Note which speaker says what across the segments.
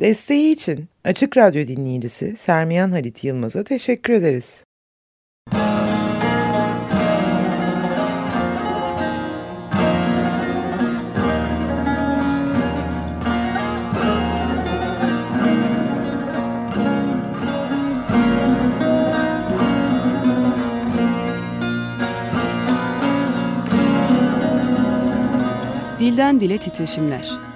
Speaker 1: Desteği için Açık Radyo dinleyicisi Sermiyan Halit Yılmaz'a teşekkür ederiz.
Speaker 2: Dilden Dile Titreşimler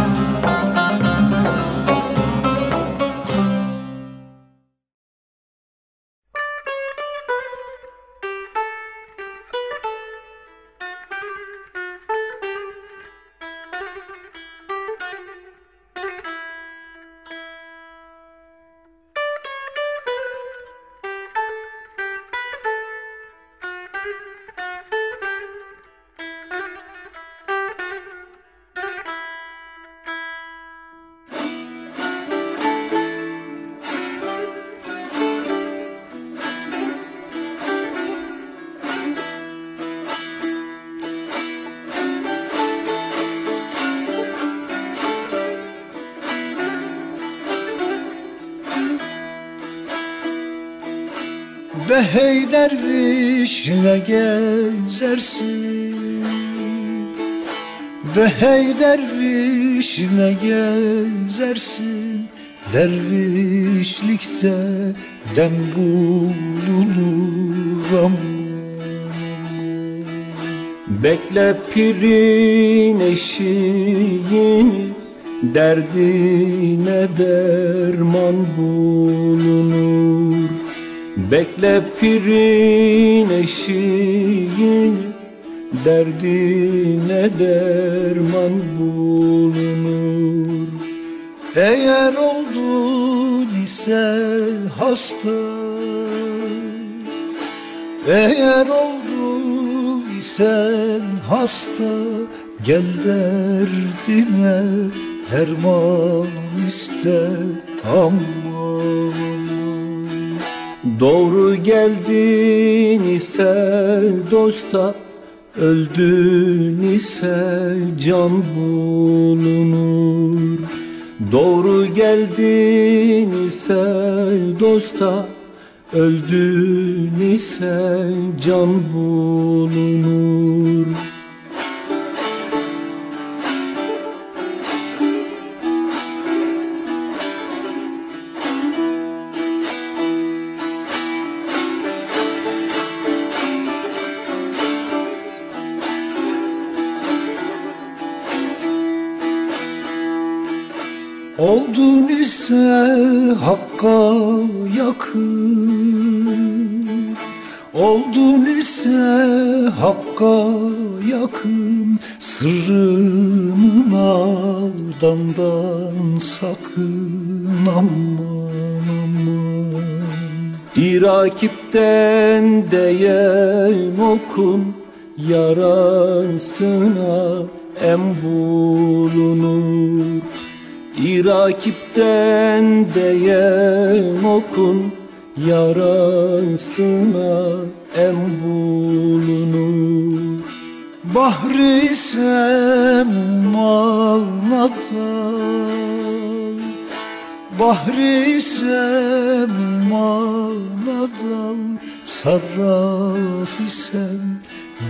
Speaker 3: Ne gezersin Ve hey derviş ne gezersin Dervişlikte dem bulunur aman
Speaker 4: Bekle pirin eşiğini Derdine derman bulunur Bekle pirin eşiğini Derdine derman bulunur?
Speaker 3: Eğer oldun ise hasta Eğer oldun ise hasta Gel derdine derman iste aman
Speaker 4: Doğru geldin ise dosta Öldün ise can bulunur. Doğru geldin ise dosta Öldün ise can bulunur
Speaker 3: hakka yakın. Oldun ise hakka yakın. Sırrının ardından sakın aman aman.
Speaker 4: İrakipten değen okun yarasına em bulunur İrakipten değen okun yarasına em bulunur.
Speaker 3: Bahri sen manadan Bahri sen manadan Sarraf isen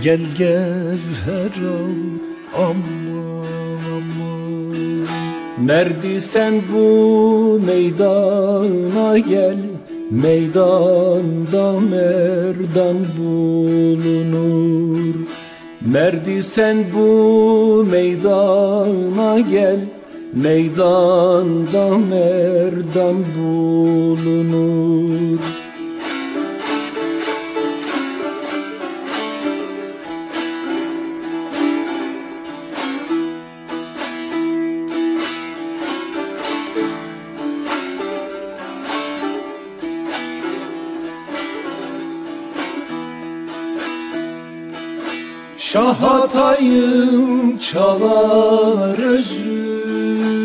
Speaker 3: gel gevher al aman aman
Speaker 4: Merdi sen bu meydana gel Meydanda merdan bulunur. Merdi sen bu meydana gel Meydanda merdan bulunur
Speaker 3: Şahatayım çalar özüm.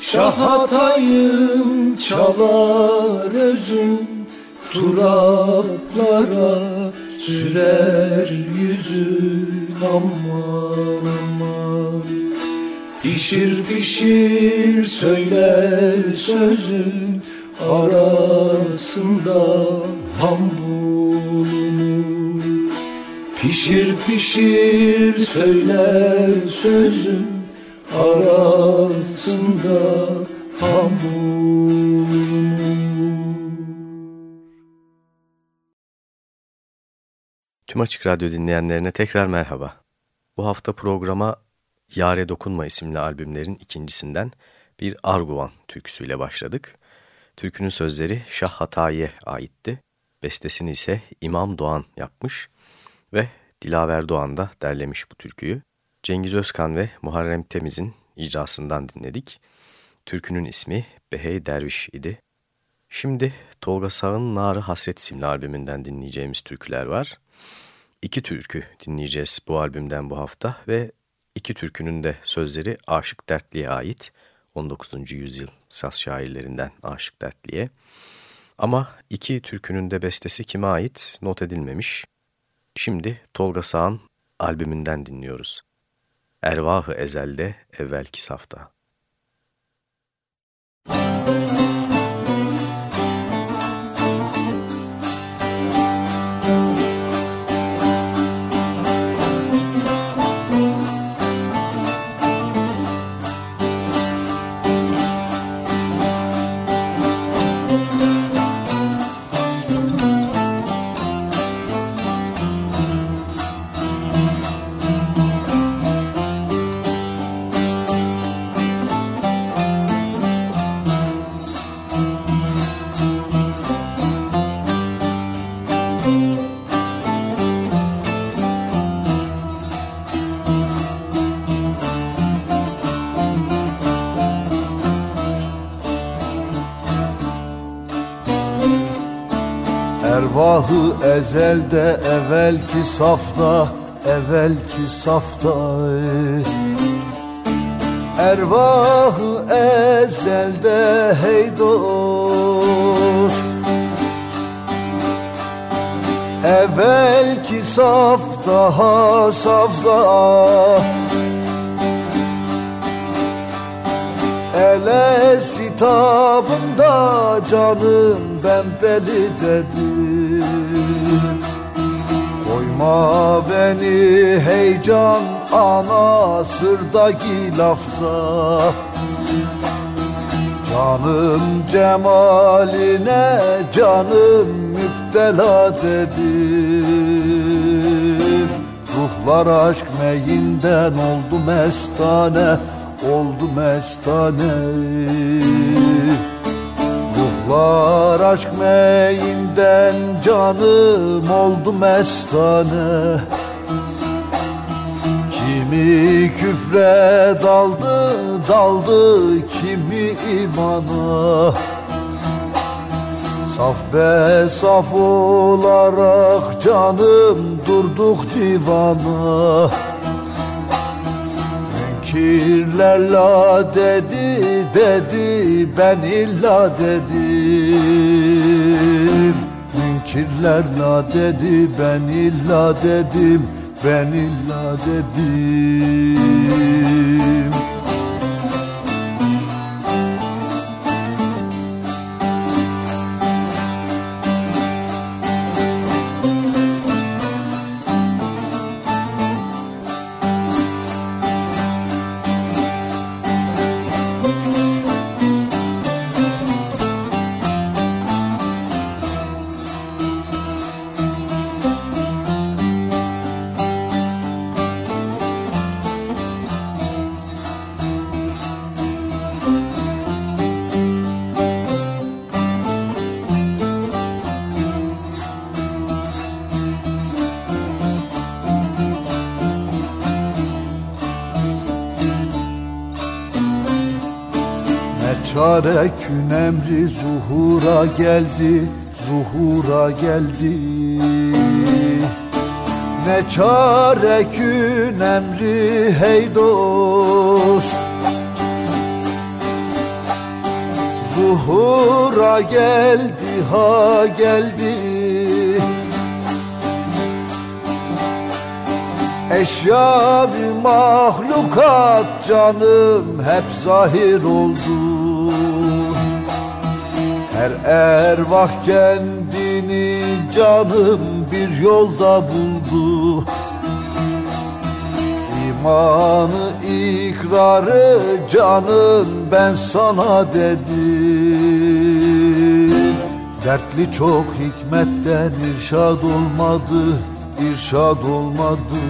Speaker 5: Şahatayım çalar özün Turaplara sürer yüzün aman aman. Pişir pişir söyle sözün arasında ham Pişir pişir söyle sözün arasında hamur
Speaker 6: Tüm Açık Radyo dinleyenlerine tekrar merhaba. Bu hafta programa Yare Dokunma isimli albümlerin ikincisinden bir Arguvan türküsüyle başladık. Türkünün sözleri Şah Hatayi'ye aitti. Bestesini ise İmam Doğan yapmış ve Dilaver Doğan da derlemiş bu türküyü. Cengiz Özkan ve Muharrem Temiz'in icrasından dinledik. Türkünün ismi Behey Derviş idi. Şimdi Tolga Sağ'ın Narı Hasret isimli albümünden dinleyeceğimiz türküler var. İki türkü dinleyeceğiz bu albümden bu hafta ve iki türkünün de sözleri Aşık Dertli'ye ait. 19. yüzyıl saz şairlerinden Aşık Dertli'ye. Ama iki türkünün de bestesi kime ait not edilmemiş. Şimdi Tolga Sağ'ın albümünden dinliyoruz. Ervahı ezelde evvelki safta. Müzik
Speaker 5: Ervahı ezelde evvelki safta evvelki safta. Ervahı ezelde hey dost. Evvelki safta ha safta. El kitabında canım ben beli dedim Koyma beni heyecan ana sırdaki lafta. Canım cemaline canım müptela dedim Ruhlar aşk meyinden oldu mestane oldu mestane. Ruhlar aşk meyinden canım oldu mestane. Kimi küfre daldı daldı kimi imana. Saf be saf olarak canım durduk divana. Kirler la dedi dedi ben illa dedim Münkirler la dedi ben illa dedim ben illa dedim Çarekün emri zuhura geldi, zuhura geldi. Ne çarekün emri hey dost. Zuhura geldi ha geldi. Eşya bir mahlukat canım hep zahir oldu Her ervah kendini canım bir yolda buldu. İmanı ikrarı canım ben sana dedim. Dertli çok hikmetten irşad olmadı irşad olmadı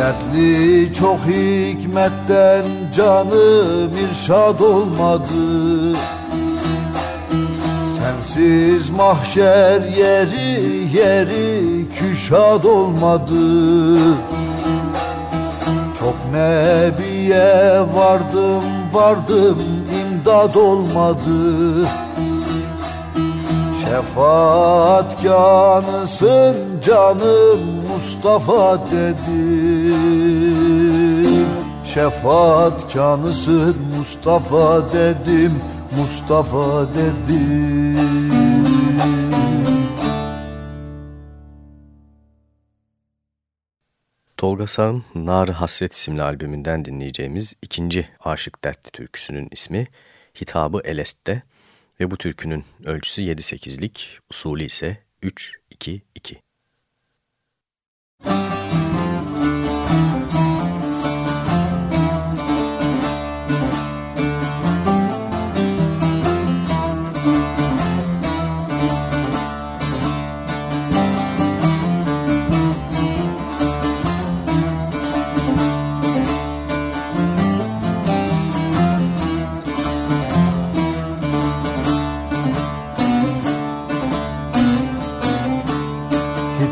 Speaker 5: Dertli çok hikmetten canım irşad olmadı. Sensiz mahşer yeri yeri küşad olmadı. Çok nebiye vardım vardım imdad olmadı. Şefaat kanısın canım Mustafa dedim Şefaat kanısın Mustafa dedim Mustafa dedim
Speaker 6: Tolga Sağ'ın nar Hasret isimli albümünden dinleyeceğimiz ikinci Aşık Dertli türküsünün ismi Hitabı Elest'te ve bu türkünün ölçüsü 7-8'lik, usulü ise 3-2-2. Thank you.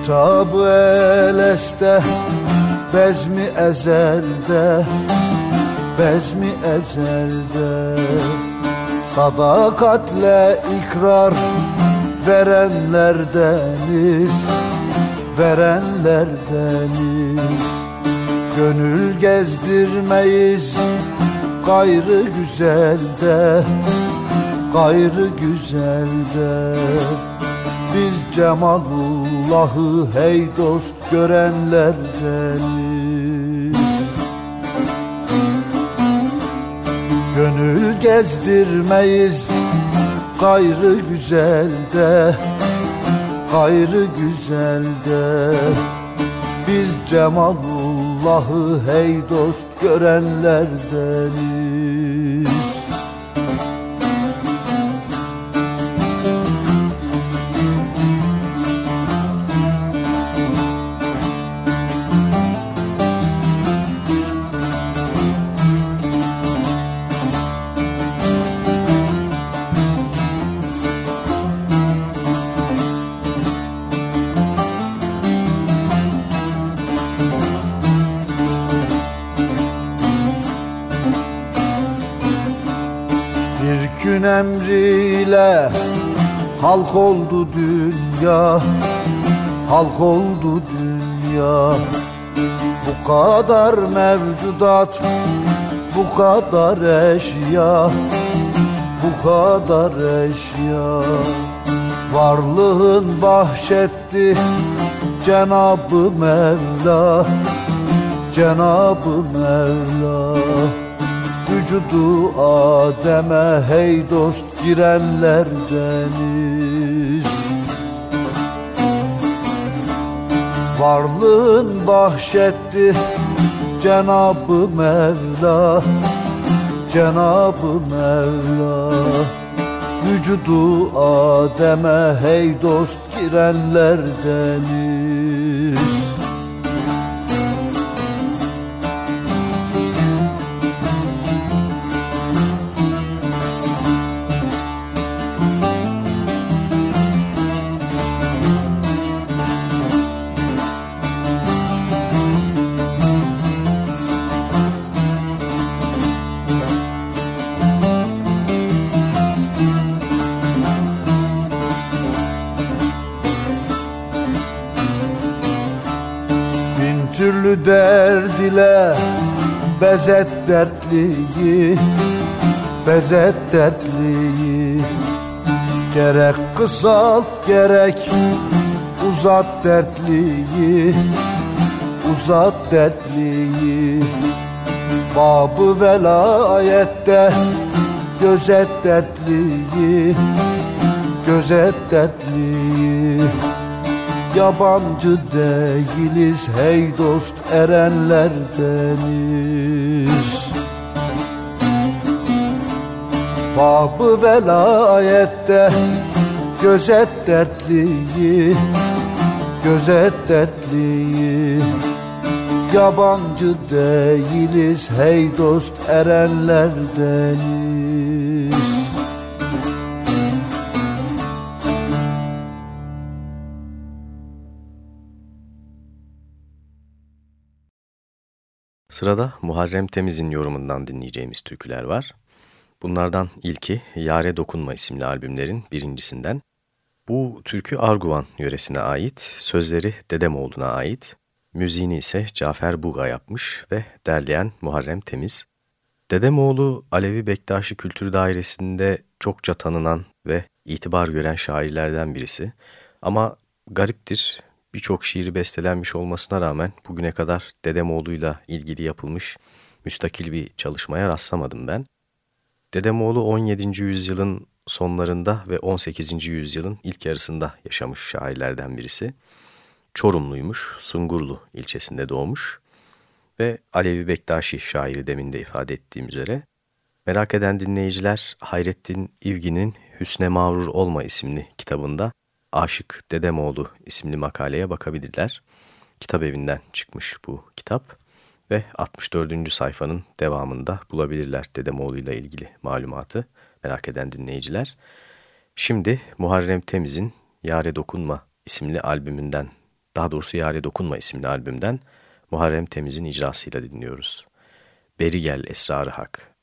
Speaker 5: Kitabı eleste Bezmi ezelde Bezmi ezelde. Sadakatle ikrar Verenlerdeniz Verenlerdeniz Gönül gezdirmeyiz Gayrı güzelde Gayrı güzelde. Biz Cemalullah'ı hey dost görenlerdeniz Gönül gezdirmeyiz gayrı güzelde Gayrı güzelde Biz Cemalullah'ı hey dost görenlerdeniz halk oldu dünya Halk oldu dünya. Bu kadar mevcudat Bu kadar eşya Bu kadar eşya. Varlığın bahşetti Cenab-ı Mevla Cenab-ı Mevla. Vücudu Adem'e hey dost girenlerdeniz Varlığın bahşetti. Cenab-ı Mevla Cenab-ı Mevla. Vücudu Adem'e hey dost girenlerdeniz türlü derd ile bezet dertliyi bezet dertliyi. Gerek kısalt gerek uzat dertliyi Uzat dertliyi. Babı velayette gözet dertliyi Gözet dertliyi Yabancı değiliz hey dost erenlerdeniz Babı velayette gözet dertliyi Gözet dertliyi. Yabancı değiliz hey dost erenlerdeniz
Speaker 6: Sırada Muharrem Temiz'in yorumundan dinleyeceğimiz türküler var. Bunlardan ilki Yare Dokunma isimli albümlerin birincisinden. Bu türkü Arguvan yöresine ait, sözleri Dedemoğlu'na ait, müziğini ise Cafer Buga yapmış ve derleyen Muharrem Temiz. Dedemoğlu Alevi Bektaşi Kültür Dairesi'nde çokça tanınan ve itibar gören şairlerden birisi. Ama gariptir, birçok şiiri bestelenmiş olmasına rağmen bugüne kadar Dedemoğlu'yla ilgili yapılmış müstakil bir çalışmaya rastlamadım ben. Dedemoğlu 17. yüzyılın sonlarında ve 18. yüzyılın ilk yarısında yaşamış şairlerden birisi. Çorumluymuş, Sungurlu ilçesinde doğmuş ve Alevi Bektaşi şairi demin de ifade ettiğim üzere. Merak eden dinleyiciler Hayrettin İvgi'nin Hüsne Mağrur Olma isimli kitabında Aşık Dedemoğlu isimli makaleye bakabilirler. Kitap evinden çıkmış bu kitap ve 64. sayfanın devamında bulabilirler Dedemoğlu ile ilgili malumatı merak eden dinleyiciler. Şimdi Muharrem Temiz'in Yare Dokunma isimli albümünden, daha doğrusu Yare Dokunma isimli albümden Muharrem Temiz'in icrasıyla dinliyoruz. Beri gel esrarı hak.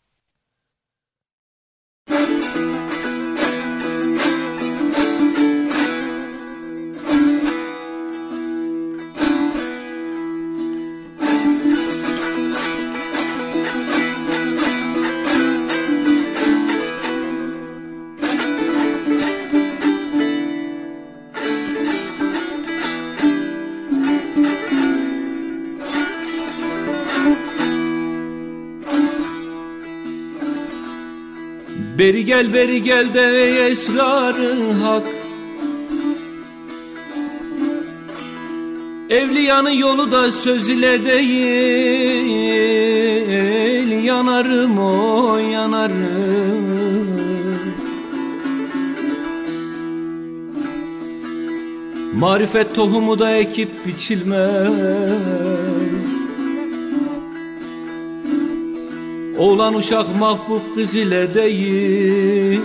Speaker 4: Beri gel beri gel de esrarı hak. Evliyanın yolu da söz ile değil Yanarım o yanarım. Marifet tohumu da ekip biçilmez Oğlan uşak mahbub kız ile değil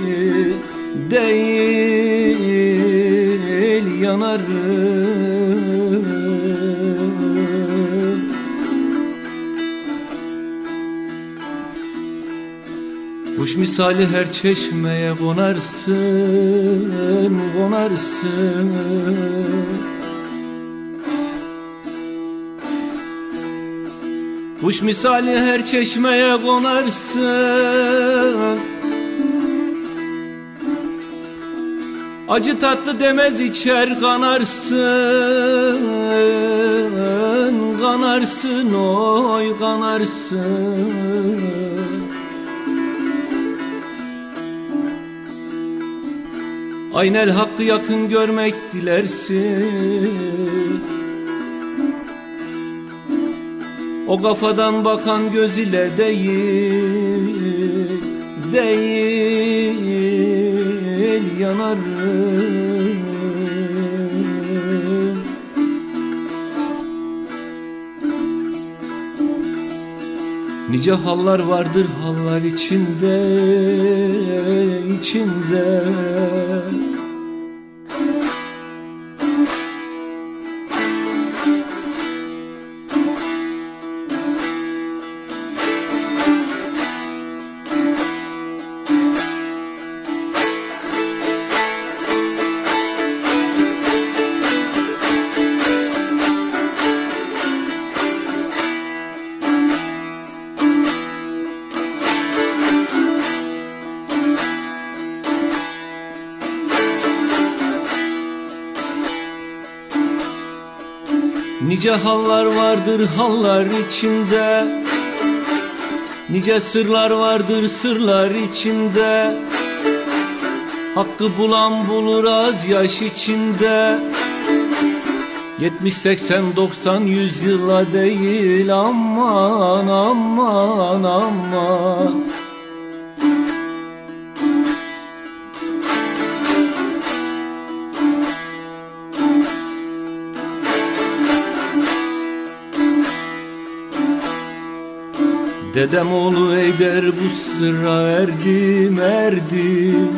Speaker 4: Değil yanarım. Kuş misali her çeşmeye konarsın, konarsın Kuş misali her çeşmeye konarsın. Acı tatlı demez içer kanarsın. Kanarsın oy kanarsın. Aynel hakkı yakın görmek dilersin O kafadan bakan göz ile değil Değil yanarım. Nice hallar vardır hallar içinde içinde Nice hallar vardır hallar içinde. Nice sırlar vardır sırlar içinde. Hakkı bulan bulur az yaş içinde. 70 80 90 100 yıla değil aman aman aman Dedem oğlu eyder bu sıra erdim erdim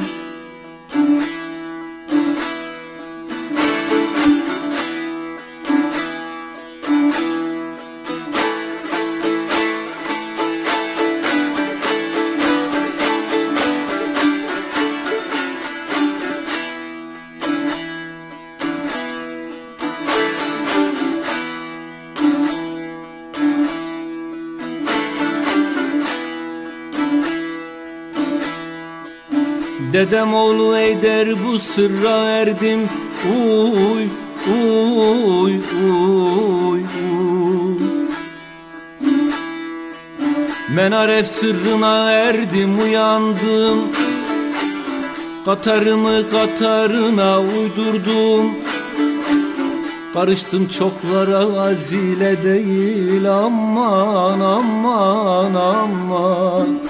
Speaker 4: Dedem oğlu eyder bu sırra erdim. Uy uy uy uy. Menaref sırrına erdim uyandım. Katarımı katarına uydurdum. Karıştım çoklara azile değil. Aman aman aman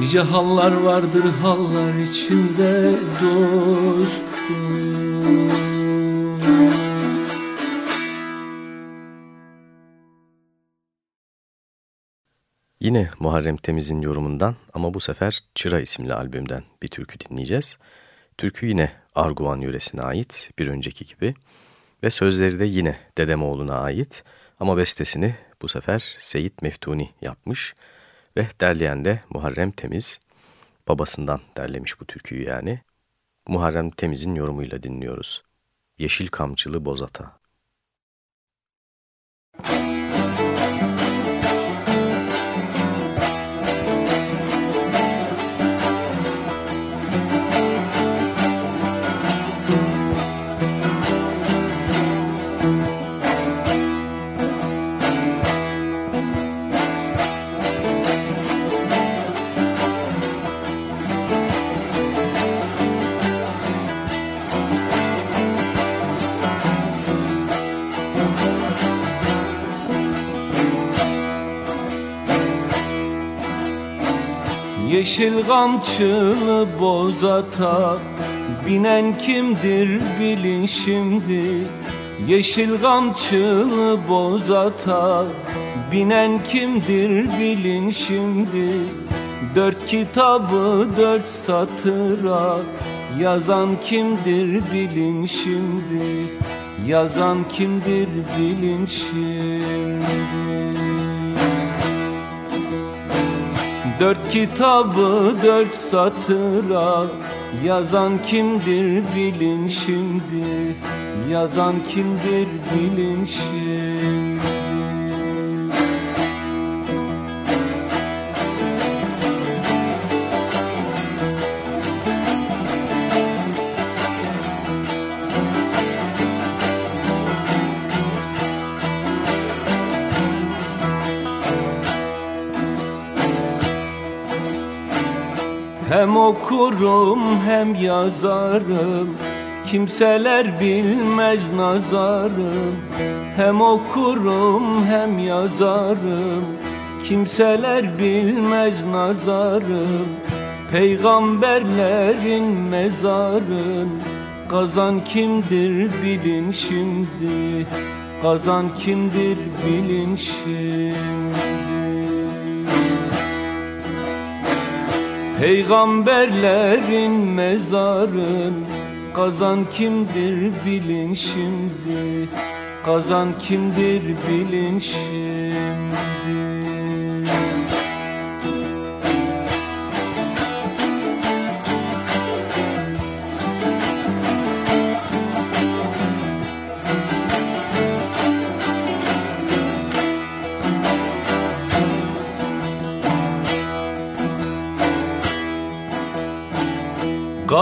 Speaker 4: Nice hallar vardır hallar içinde dostum.
Speaker 6: Yine Muharrem Temiz'in yorumundan ama bu sefer Çıra isimli albümden bir türkü dinleyeceğiz. Türkü yine Arguvan yöresine ait bir önceki gibi. Ve sözleri de yine Dedemoğlu'na ait. Ama bestesini bu sefer Seyit Meftuni yapmış ve derleyen de Muharrem Temiz babasından derlemiş bu türküyü yani. Muharrem Temiz'in yorumuyla dinliyoruz. Yeşil Kamçılı Bozata.
Speaker 4: Yeşil kamçılı bozata Binen kimdir bilin şimdi Yeşil kamçılı bozata Binen kimdir bilin şimdi Dört kitabı dört satıra Yazan kimdir bilin şimdi Yazan kimdir bilin şimdi Dört kitabı dört satıra Yazan kimdir bilin şimdi? Yazan kimdir bilin şimdi okurum hem yazarım. Kimseler bilmez nazarım. Hem okurum hem yazarım. Kimseler bilmez nazarım. Peygamberlerin mezarın Kazan kimdir bilin şimdi. Kazan kimdir bilin şimdi Peygamberlerin mezarın Kazan kimdir bilin şimdi? Kazan kimdir bilin şimdi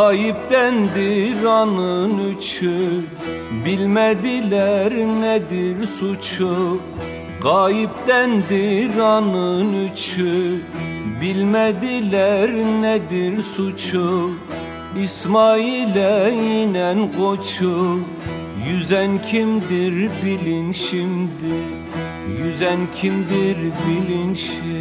Speaker 4: Gayiptendir anın üçü. Bilmediler nedir suçu. Gayiptendir anın üçü. Bilmediler nedir suçu. İsmail'e inen koçu. Yüzen kimdir bilin şimdi? Yüzen kimdir bilin şimdi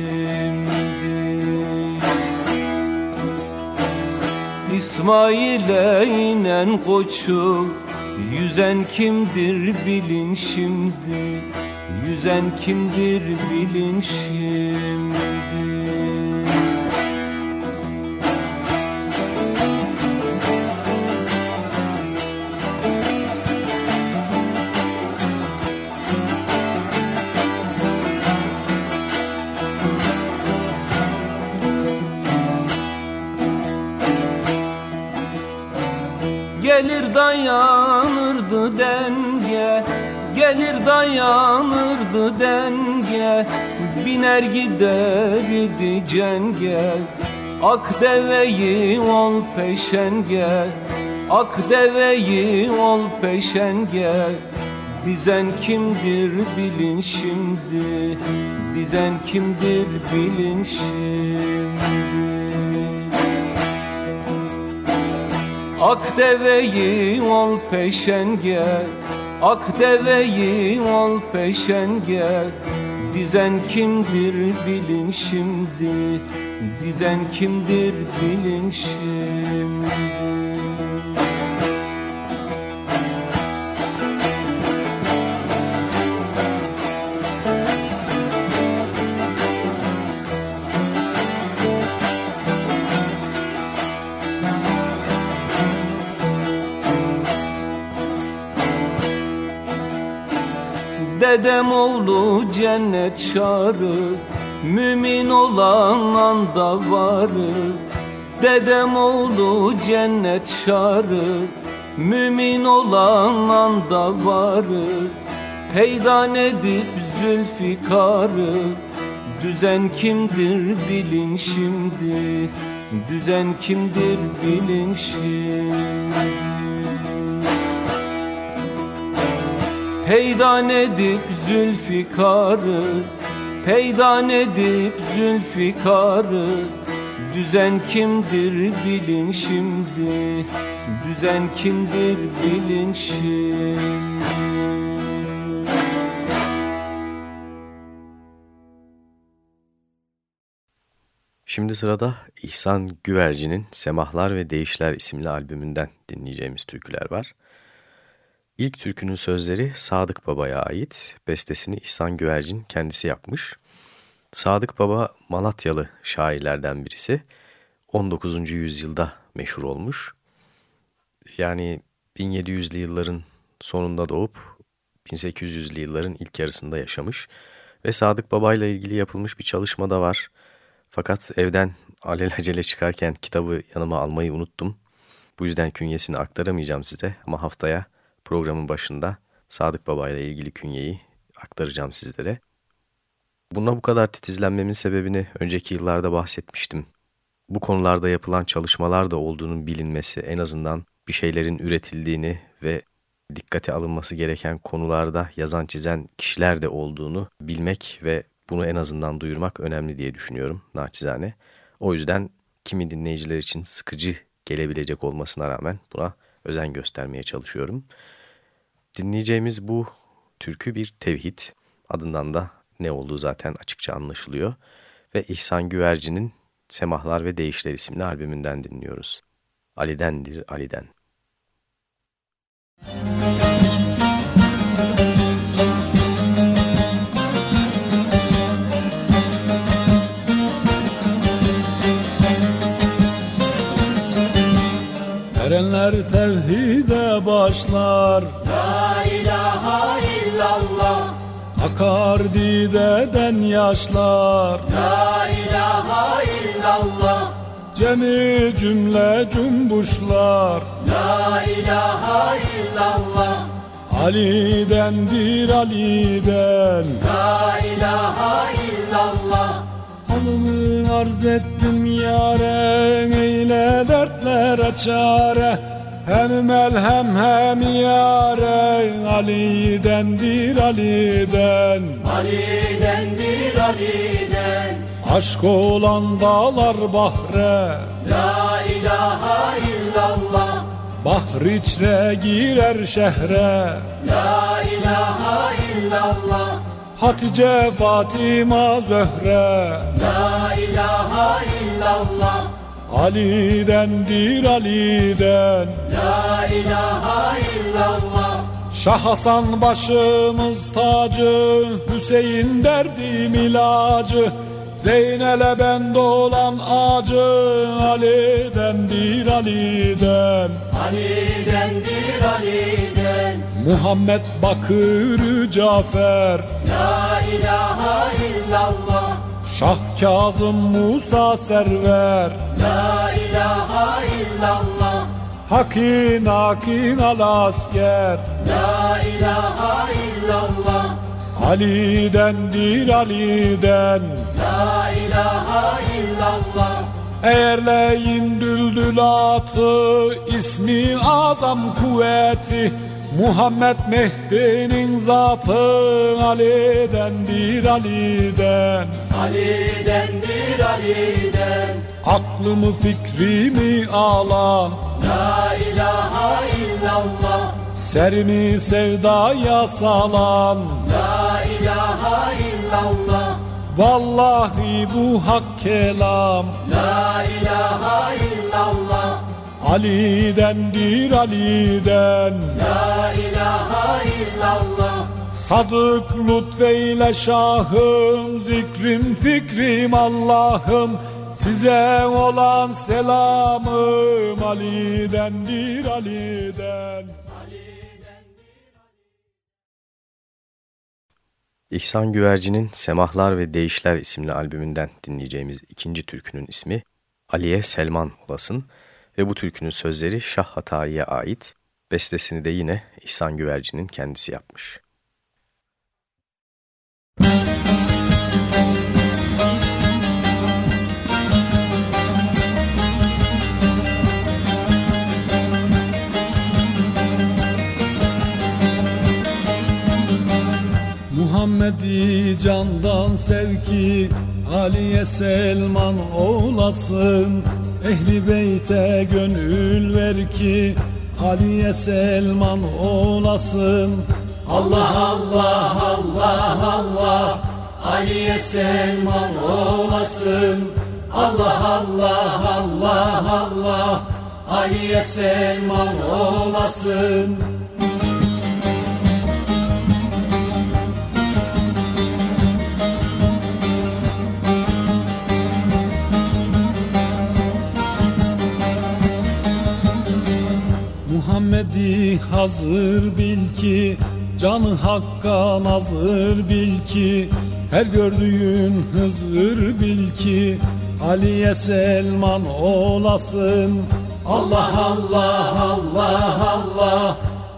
Speaker 4: İsmail'e inen koçu Yüzen kimdir bilin şimdi Yüzen kimdir bilin şimdi dayanırdı denge Gelir dayanırdı denge Biner gider idi cenge. Ak deveyi ol peşenge Ak deveyi ol peşenge. Dizen kimdir bilin şimdi Dizen kimdir bilin şimdi Ak deveyi ol peşenge Ak deveyi ol peşenge. Dizen kimdir bilin şimdi Dizen kimdir bilin şimdi Dedem oğlu cennet şarı Mümin olan anda varı. Dedem oğlu cennet şarı Mümin olan anda varı. Peydan edip zülfikarı Düzen kimdir bilin şimdi? Düzen kimdir bilin şimdi Peydan edip zülfikarı Peydan edip zülfikarı Düzen kimdir bilin şimdi? Düzen kimdir bilin şimdi?
Speaker 6: Şimdi sırada İhsan Güvercin'in Semahlar ve Değişler isimli albümünden dinleyeceğimiz türküler var. İlk türkünün sözleri Sadık Baba'ya ait, bestesini İhsan Güvercin kendisi yapmış. Sadık Baba Malatyalı şairlerden birisi. 19. yüzyılda meşhur olmuş. Yani 1700'lü yılların sonunda doğup 1800'lü yılların ilk yarısında yaşamış. Ve Sadık Baba ile ilgili yapılmış bir çalışma da var. Fakat evden alelacele çıkarken kitabı yanıma almayı unuttum. Bu yüzden künyesini aktaramayacağım size ama haftaya programın başında Sadık Baba ile ilgili künyeyi aktaracağım sizlere. Buna bu kadar titizlenmemin sebebini önceki yıllarda bahsetmiştim. Bu konularda yapılan çalışmalar da olduğunun bilinmesi, en azından bir şeylerin üretildiğini ve dikkate alınması gereken konularda yazan çizen kişiler de olduğunu bilmek ve bunu en azından duyurmak önemli diye düşünüyorum naçizane. O yüzden kimi dinleyiciler için sıkıcı gelebilecek olmasına rağmen buna özen göstermeye çalışıyorum. Dinleyeceğimiz bu türkü bir tevhid. Adından da ne olduğu zaten açıkça anlaşılıyor. Ve İhsan Güvercin'in Semahlar ve Değişler isimli albümünden dinliyoruz. Ali'dendir Ali'den.
Speaker 7: Erenler tevhide başlar.
Speaker 8: La ilahe illallah.
Speaker 7: Akar dideden yaşlar.
Speaker 8: La ilahe illallah.
Speaker 7: Cemi cümle cumbuşlar
Speaker 8: La ilahe illallah.
Speaker 7: Ali'dendir Ali'den.
Speaker 8: La ilahe illallah.
Speaker 7: Alımı arz ettim yare Eyle dertlere çare Hem melhem hem yare Ali'dendir Ali'den.
Speaker 8: Ali'dendir Ali'den.
Speaker 7: Aşk olan dağlar bahre.
Speaker 8: La ilahe illallah.
Speaker 7: Bahr içre girer şehre.
Speaker 8: La ilahe illallah.
Speaker 7: Hatice Fatima Zöhre.
Speaker 8: La ilahe illallah
Speaker 7: Ali'dendir Ali'den.
Speaker 8: La ilahe illallah.
Speaker 7: Şah Hasan başımız tacı Hüseyin derdim ilacı Zeynel'e bende olan acı Ali'dendir Ali'den.
Speaker 8: Ali'dendir Ali'den.
Speaker 7: Muhammed Bakır Cafer.
Speaker 8: La ilahe illallah
Speaker 7: Şah Kazım Musa Server.
Speaker 8: La ilahe illallah.
Speaker 7: Hakin Hakin al asker.
Speaker 8: La ilahe illallah.
Speaker 7: Ali'dendir Ali'den.
Speaker 8: La ilahe illallah.
Speaker 7: Eğerleyin düldülatı ismi azam kuvveti Muhammed Mehdi'nin zatı Ali'dendir Ali'den.
Speaker 8: Ali'dendir Ali'den.
Speaker 7: Aklımı fikrimi alan
Speaker 8: La ilahe illallah.
Speaker 7: Serimi sevdaya salan.
Speaker 8: La ilahe illallah.
Speaker 7: Vallahi bu hak kelam.
Speaker 8: La ilahe illallah
Speaker 7: Ali'dendir Ali'den.
Speaker 8: La ilahe illallah.
Speaker 7: Sadık lütfeyle şahım Zikrim fikrim Allah'ım. Size olan selamım Ali'dendir Ali'den.
Speaker 6: İhsan Güvercin'in Semahlar ve Değişler isimli albümünden dinleyeceğimiz ikinci türkünün ismi Aliye Selman olasın ve bu türkünün sözleri Şah Hatayi'ye ait, bestesini de yine İhsan Güvercin'in kendisi yapmış.
Speaker 7: Muhammed'i candan sevki Aliye Selman olasın. Ehli beyte gönül ver ki Aliye Selman olasın.
Speaker 8: Allah Allah Allah Allah. Aliye Selman olasın. Allah Allah Allah Allah. Aliye Selman olasın
Speaker 7: Muhammed'i hazır bil ki Canı hakka nazır bil ki Her gördüğün hızır bil ki Aliye Selman olasın.
Speaker 8: Allah Allah Allah Allah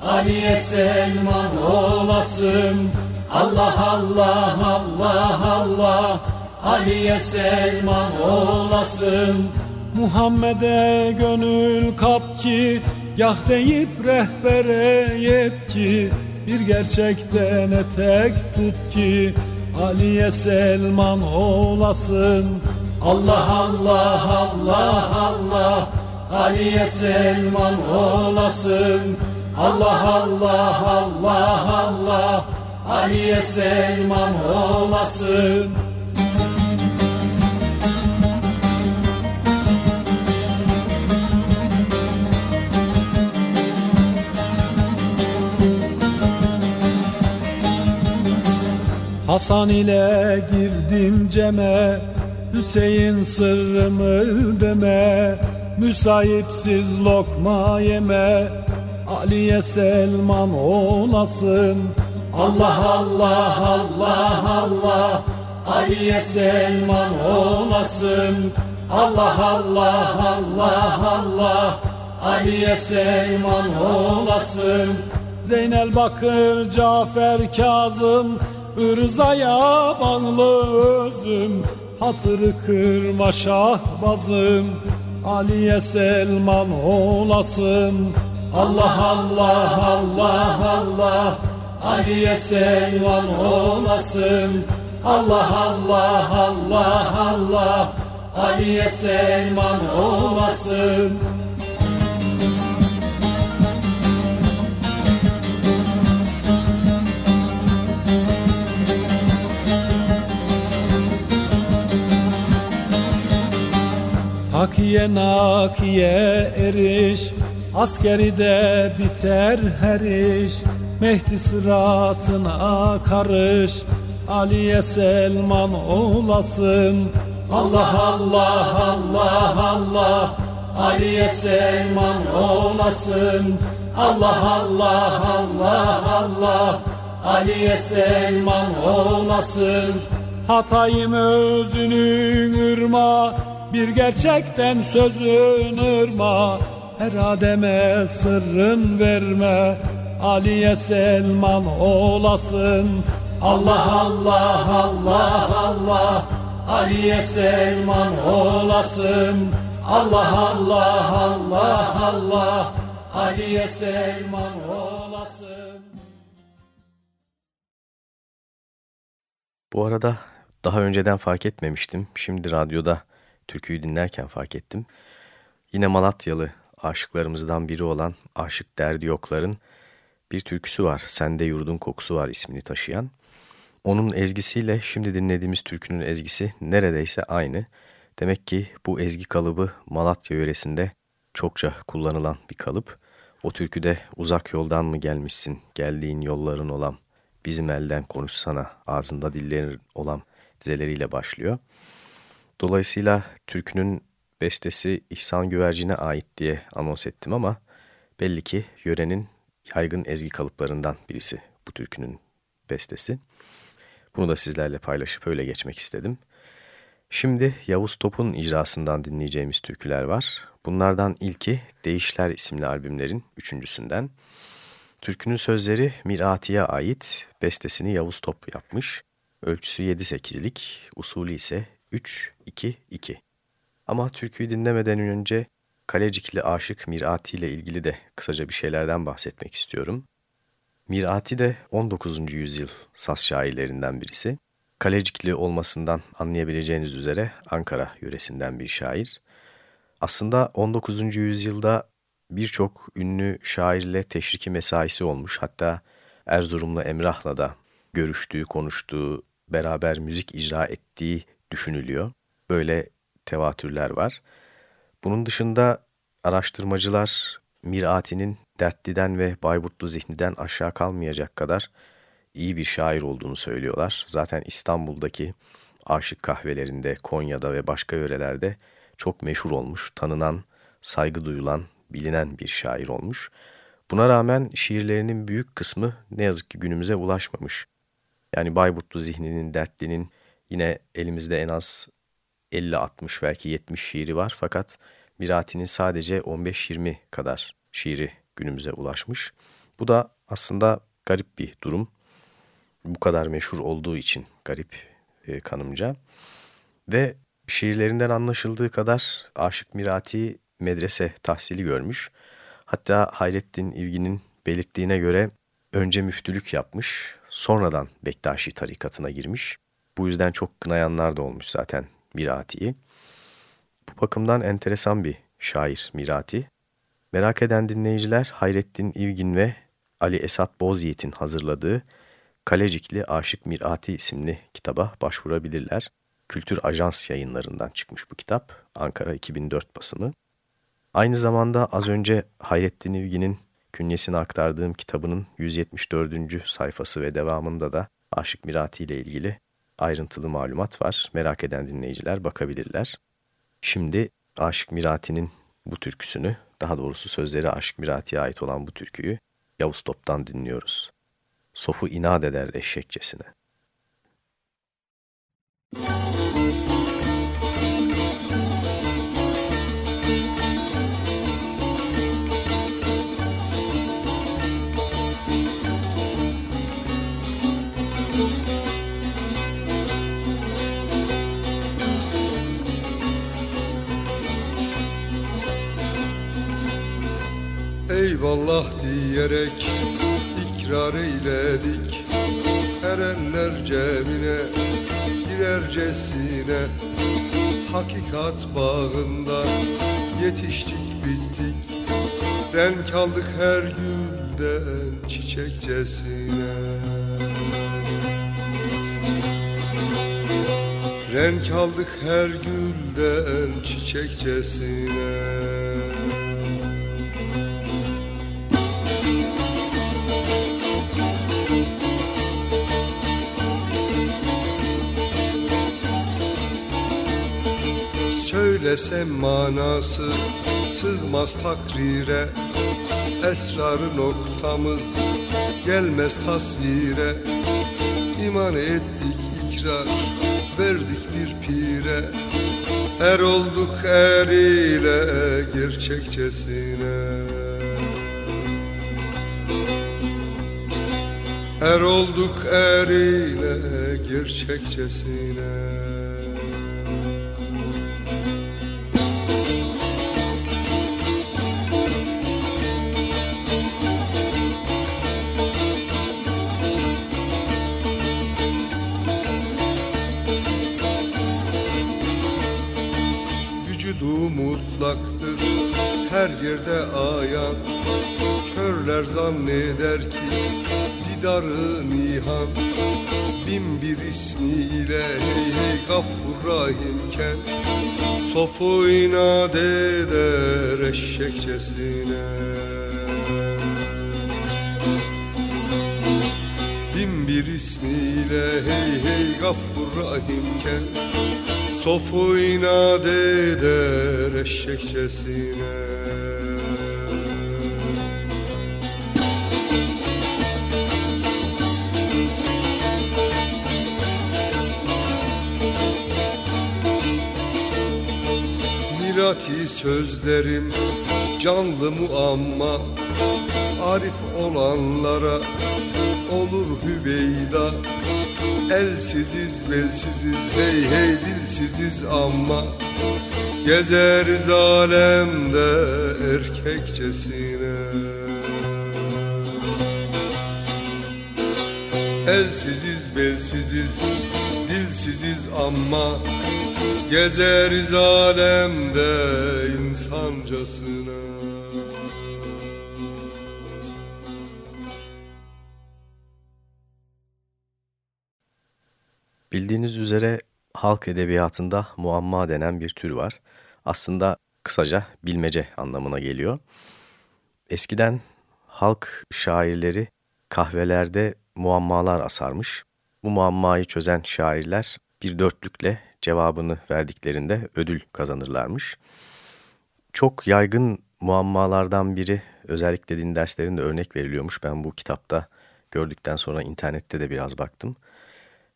Speaker 8: Aliye Selman olasın. Allah Allah Allah Allah Aliye Selman olasın.
Speaker 7: Muhammed'e gönül kat ki Yah deyip rehbere yet ki Bir gerçekten etek tut ki Aliye Selman olasın.
Speaker 8: Allah Allah Allah Allah Aliye Selman olasın. Allah Allah Allah Allah Aliye Selman olasın
Speaker 7: Hasan ile girdim ceme Hüseyin sırrımı deme Müsahipsiz lokma yeme. Aliye Selman olasın.
Speaker 8: Allah Allah Allah Allah. Aliye Selman olasın. Allah Allah Allah Allah. Aliye Selman olasın.
Speaker 7: Zeynel Bakır Cafer Kazım Irzaya bağlı özüm Hatırı kırma şahbazım. Aliye Selman olasın.
Speaker 8: Allah Allah Allah Allah. Aliye Selman olasın. Allah Allah Allah Allah. Aliye Selman olasın
Speaker 7: Hakiye nakiye eriş Askeri de biter her iş. Mehdi sıratına karış Aliye Selman olasın.
Speaker 8: Allah Allah Allah Allah Aliye Selman olasın. Allah Allah Allah Allah Aliye Selman olasın.
Speaker 7: Hatayım özünü ırma Bir gerçekten sözün ırma Her ademe sırrın verme. Aliye Selman olasın.
Speaker 8: Allah Allah Allah Allah. Aliye Selman olasın. Allah Allah Allah Allah. Aliye Selman olasın.
Speaker 6: Bu arada daha önceden fark etmemiştim. Şimdi radyoda türküyü dinlerken fark ettim. Yine Malatyalı aşıklarımızdan biri olan Aşık Derdi Yoklar'ın bir türküsü var. Sende Yurdun Kokusu var ismini taşıyan. Onun ezgisiyle şimdi dinlediğimiz türkünün ezgisi neredeyse aynı. Demek ki bu ezgi kalıbı Malatya yöresinde çokça kullanılan bir kalıp. O türküde uzak yoldan mı gelmişsin, geldiğin yolların olam, bizim elden konuşsana, ağzında dillerin olan dizeleriyle başlıyor. Dolayısıyla türkünün bestesi İhsan Güvercin'e ait diye anons ettim ama belli ki yörenin yaygın ezgi kalıplarından birisi bu türkünün bestesi. Bunu da sizlerle paylaşıp öyle geçmek istedim. Şimdi Yavuz Top'un icrasından dinleyeceğimiz türküler var. Bunlardan ilki Değişler isimli albümlerin üçüncüsünden. Türkünün sözleri Mirati'ye ait, bestesini Yavuz Top yapmış. Ölçüsü 7-8'lik, usulü ise 3-2-2. Ama türküyü dinlemeden önce Kalecikli aşık Mirati ile ilgili de kısaca bir şeylerden bahsetmek istiyorum. Mirati de 19. yüzyıl saz şairlerinden birisi. Kalecikli olmasından anlayabileceğiniz üzere Ankara yöresinden bir şair. Aslında 19. yüzyılda birçok ünlü şairle teşriki mesaisi olmuş. Hatta Erzurumlu Emrah'la da görüştüğü, konuştuğu, beraber müzik icra ettiği düşünülüyor. Böyle tevatürler var. Bunun dışında araştırmacılar Mirati'nin Dertli'den ve Bayburtlu Zihni'den aşağı kalmayacak kadar iyi bir şair olduğunu söylüyorlar. Zaten İstanbul'daki aşık kahvelerinde, Konya'da ve başka yörelerde çok meşhur olmuş, tanınan, saygı duyulan, bilinen bir şair olmuş. Buna rağmen şiirlerinin büyük kısmı ne yazık ki günümüze ulaşmamış. Yani Bayburtlu Zihni'nin, Dertli'nin yine elimizde en az 50-60 belki 70 şiiri var fakat Mirati'nin sadece 15-20 kadar şiiri günümüze ulaşmış. Bu da aslında garip bir durum. Bu kadar meşhur olduğu için garip e, kanımca. Ve şiirlerinden anlaşıldığı kadar Aşık Mirati medrese tahsili görmüş. Hatta Hayrettin İlgin'in belirttiğine göre önce müftülük yapmış, sonradan Bektaşi tarikatına girmiş. Bu yüzden çok kınayanlar da olmuş zaten Mirati'yi. Bu bakımdan enteresan bir şair Mirati. Merak eden dinleyiciler Hayrettin İlgin ve Ali Esat Bozyiğit'in hazırladığı Kalecikli Aşık Mirati isimli kitaba başvurabilirler. Kültür Ajans yayınlarından çıkmış bu kitap. Ankara 2004 basımı. Aynı zamanda az önce Hayrettin İlgin'in künyesini aktardığım kitabının 174. sayfası ve devamında da Aşık Mirati ile ilgili ayrıntılı malumat var. Merak eden dinleyiciler bakabilirler. Şimdi Aşık Mirati'nin bu türküsünü, daha doğrusu sözleri Aşık Mirati'ye ait olan bu türküyü Yavuz Top'tan dinliyoruz. Sofu inat eder eşekçesine. Müzik
Speaker 9: eyvallah diyerek ikrar eyledik. Erenler cemine girercesine Hakikat bağında yetiştik bittik. Renk aldık her gülden çiçekcesine Renk aldık her gülden çiçekcesine Söylesem manası sığmaz takrire. Esrarı noktamız gelmez tasvire. İman ettik ikrar verdik bir pire. Er olduk er ile gerçekçesine. Er olduk er ile gerçekçesine mutlaktır. Her yerde ayan Körler zanneder ki didarı nihan. Bin bir ismiyle hey hey gaffur rahimken Sofu inat eder eşekçesine. Bin bir ismiyle hey hey gaffur rahimken Sofu inat eder eşekçesine. Mirati sözlerim canlı muamma. Arif olanlara olur hüveyda Elsiziz belsiziz hey hey dilsiziz ama Gezeriz alemde erkekçesine. Elsiziz belsiziz dilsiziz ama Gezeriz alemde insancasına
Speaker 6: Bildiğiniz üzere halk edebiyatında muamma denen bir tür var. Aslında kısaca bilmece anlamına geliyor. Eskiden halk şairleri kahvelerde muammalar asarmış. Bu muammayı çözen şairler bir dörtlükle cevabını verdiklerinde ödül kazanırlarmış. Çok yaygın muammalardan biri özellikle din derslerinde örnek veriliyormuş. Ben bu kitapta gördükten sonra internette de biraz baktım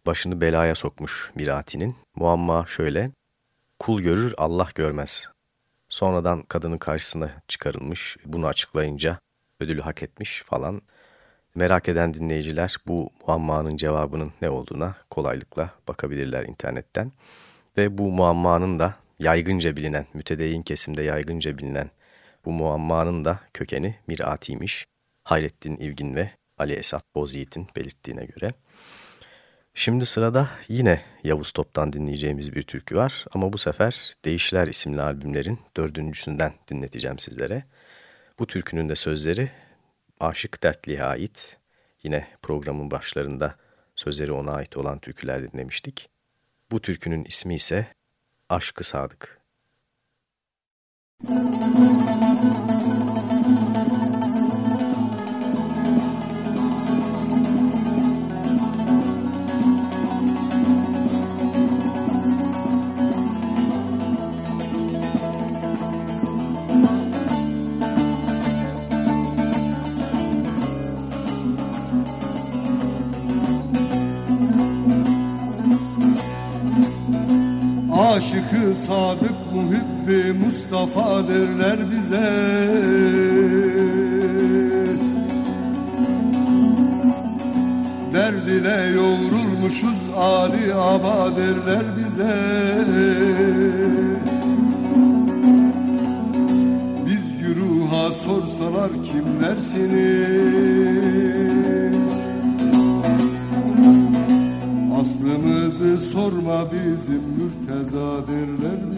Speaker 6: başını belaya sokmuş Mirati'nin. Muamma şöyle, kul görür Allah görmez. Sonradan kadının karşısına çıkarılmış, bunu açıklayınca ödülü hak etmiş falan. Merak eden dinleyiciler bu muammanın cevabının ne olduğuna kolaylıkla bakabilirler internetten. Ve bu muammanın da yaygınca bilinen, mütedeyyin kesimde yaygınca bilinen bu muammanın da kökeni Mirati'ymiş. Hayrettin İlgin ve Ali Esat Bozyiğit'in belirttiğine göre. Şimdi sırada yine Yavuz Top'tan dinleyeceğimiz bir türkü var ama bu sefer Değişler isimli albümlerin dördüncüsünden dinleteceğim sizlere. Bu türkünün de sözleri Aşık Dertli'ye ait. Yine programın başlarında sözleri ona ait olan türküler dinlemiştik. Bu türkünün ismi ise Aşkı Sadık. Müzik
Speaker 9: sadık muhibbi Mustafa derler bize. Derd ile yoğrulmuşuz Ali Aba derler bize. Biz güruha sorsalar kimlersiniz mürteza derler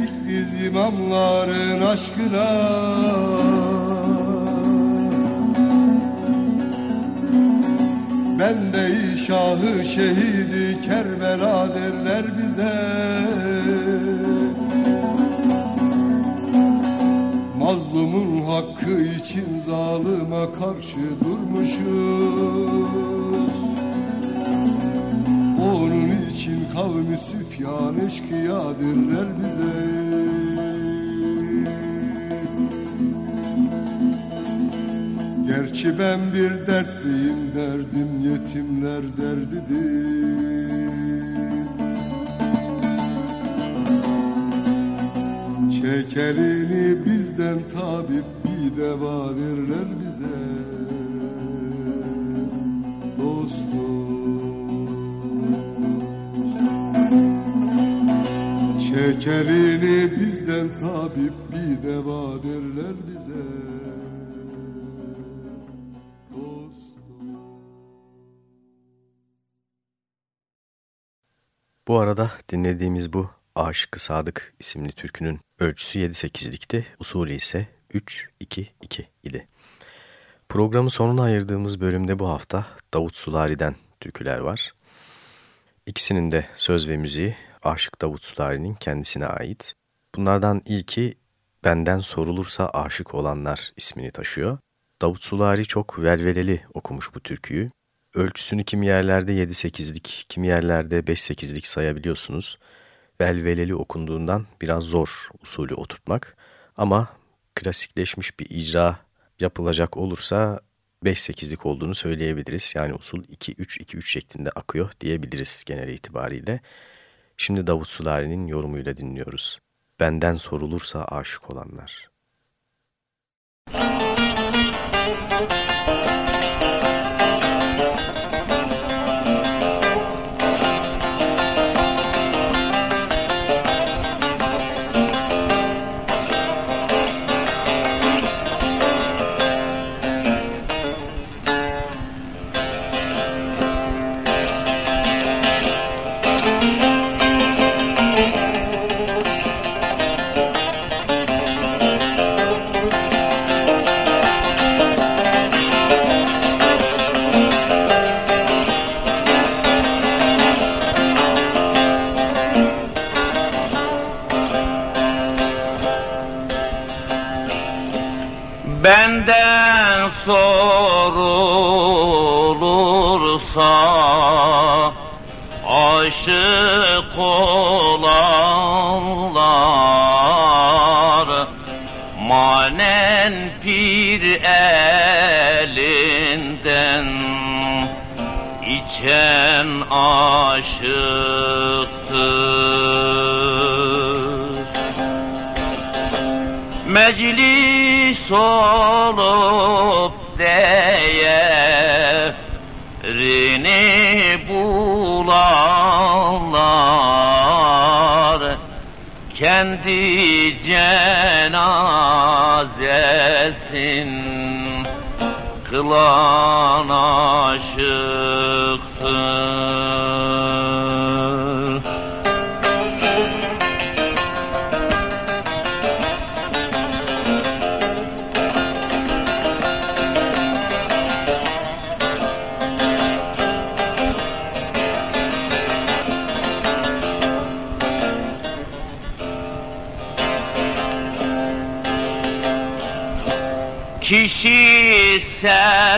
Speaker 9: ettik biz imamların aşkına. Ben de şahı şehidi Kerbela derler bize. Mazlumun hakkı için zalıma karşı durmuşuz. Onun için kavmi süfyan eşkıya derler Gerçi ben bir dertliyim derdim yetimler derdidir. Çek elini bizden tabip bir deva derler bize. Dostum Şekerini bizden tabip bir deva derler bize
Speaker 6: Bu arada dinlediğimiz bu Aşık Sadık isimli türkünün ölçüsü 7-8'likti, usulü ise 3-2-2 idi. Programın sonuna ayırdığımız bölümde bu hafta Davut Sulari'den türküler var. İkisinin de söz ve müziği Aşık Davut Sulari'nin kendisine ait. Bunlardan ilki Benden Sorulursa Aşık Olanlar ismini taşıyor. Davut Sulari çok velveleli okumuş bu türküyü. Ölçüsünü kimi yerlerde 7-8'lik, kimi yerlerde 5-8'lik sayabiliyorsunuz. Velveleli okunduğundan biraz zor usulü oturtmak. Ama klasikleşmiş bir icra yapılacak olursa 5-8'lik olduğunu söyleyebiliriz. Yani usul 2-3-2-3 şeklinde akıyor diyebiliriz genel itibariyle. Şimdi Davut Sulari'nin yorumuyla dinliyoruz. Benden sorulursa aşık olanlar.
Speaker 10: Benden sorulursa aşık olanlar manen pir elinden içen aşıktır. Meclis olup kendi cenazesin kılan aşıktır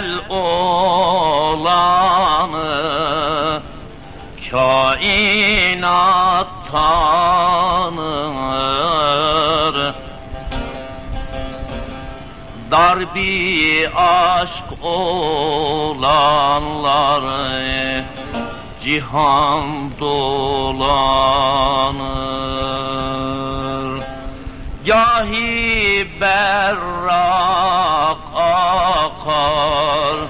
Speaker 10: Kişisel olanı kainat tanır. Darbi aşk olanlar cihan dolanır. Gahi berrak akar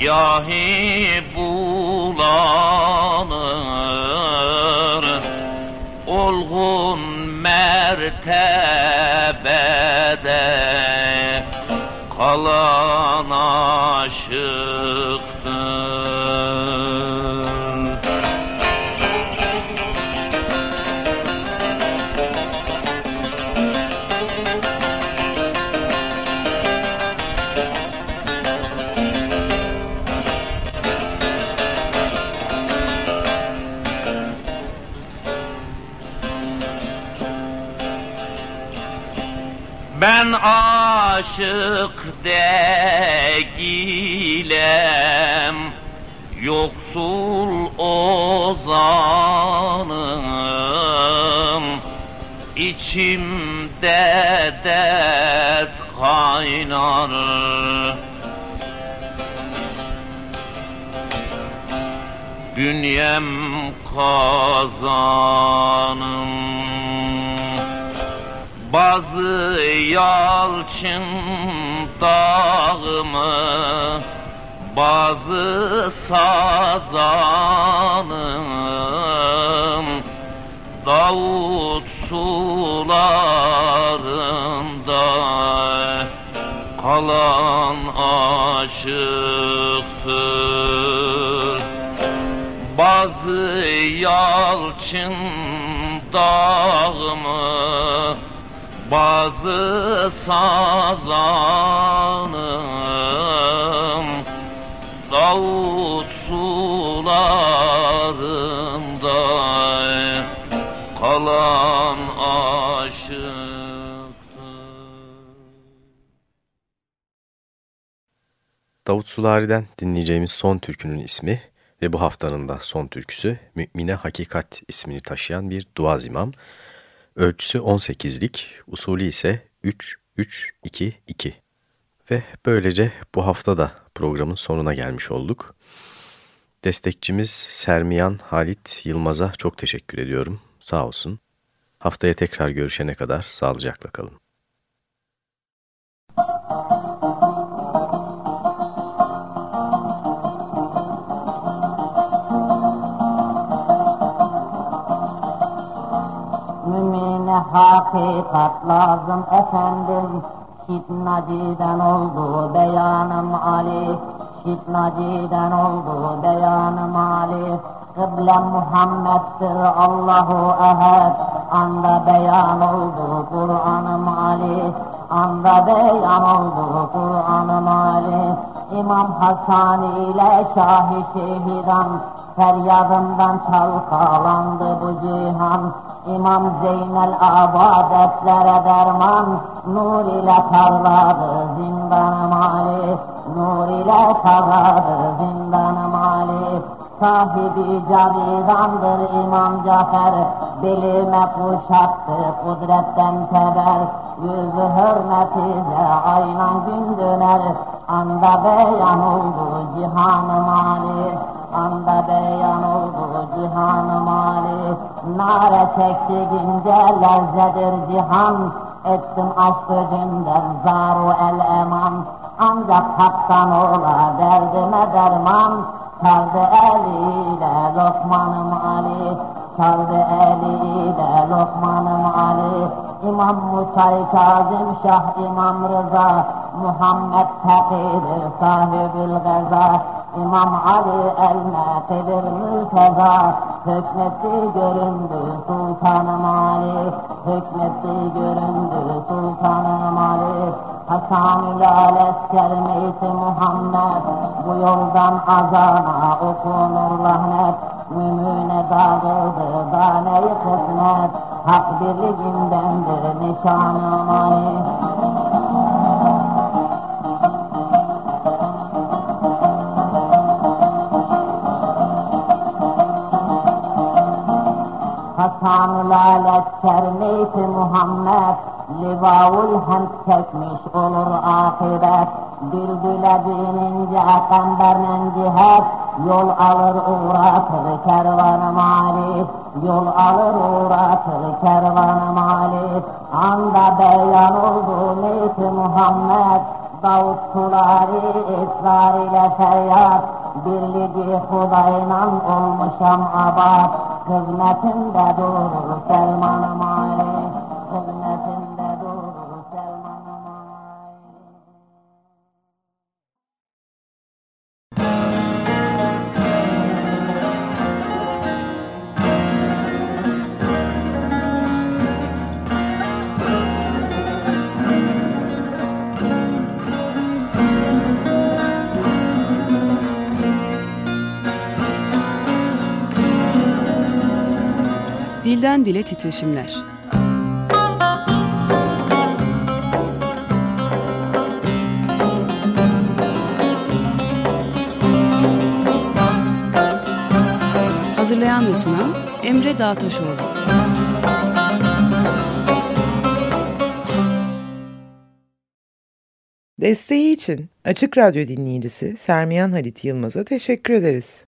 Speaker 10: Gahi bulanır. Olgun mertebede kalan aşıktır Ben aşık değilim. Yoksul ozanım İçimde dert kaynar Bünyem kazanım bazı yalçın dağımı Bazı sazanım Davut sularında Kalan aşıktır. Bazı yalçın dağımı bazı sazanım Davut sularında kalan aşıktır.
Speaker 6: Davut Sulari'den dinleyeceğimiz son türkünün ismi ve bu haftanın da son türküsü Mümine Hakikat ismini taşıyan bir duaz imam. Ölçüsü 18'lik, usulü ise 3-3-2-2. Ve böylece bu hafta da programın sonuna gelmiş olduk. Destekçimiz Sermiyan Halit Yılmaz'a çok teşekkür ediyorum. Sağ olsun. Haftaya tekrar görüşene kadar sağlıcakla kalın.
Speaker 11: Hakikat lazım efendim. Şitnaciden oldu beyanım Ali. Şitnaciden oldu beyanım Ali. Kıblem Muhammed'dir Allahu Ehed Anda beyan oldu Kur'an'ım Ali. Anda beyan oldu Kur'an'ım Ali. İmam Hasan ile Şahi Şehidan Feryadından çalkalandı bu cihan. İmam Zeynel abadetlere derman Nur ile parladı zindanım Ali Nur ile parladı zindanım Ali Sahibi cavidandır İmam Cafer. Belime kuşattı kudretten teber Yüzü hürmetiyle aynan gün döner Anda beyan oldu cihanım Ali anda beyan oldu cihan mali. Nare çekti gince lezzedir cihan. Ettim aşk öcünden zaru el eman. Ancak haktan ola derdime derman. Çaldı eliyle Lokmanım Ali. Çaldı eliyle Lokmanım Ali. İmam Musa-i Kazım Şah İmam Rıza. Muhammed Tekidir sahibül geza İmam Ali el-Mekidir mülteza Hükmetti göründü Sultanım Ali Hükmetti göründü Sultanım Ali Hasan-ül Alesker meyti Muhammed Bu yoldan azana okunur lahnet. Mümüne dağıldı daneyi kısmet Hak birliğindendir nişanım Ali lisan-ı lalet kermeyt Muhammed Livavul hem çekmiş olur ahiret Düldüle binince kambernen cihet Yol alır uğratır kervan mali Yol alır uğratır kervan mali Anda beyan oldu neyt Muhammed Davut suları ısrar ile feryat. Birliği hudayla olmuşam abad There's nothing to do with Selma Mai.
Speaker 2: Dilden dile titreşimler. Hazırlayan ve sunan Emre Dağtaşoğlu.
Speaker 1: Desteği için Açık Radyo dinleyicisi Sermiyan Halit Yılmaz'a teşekkür ederiz.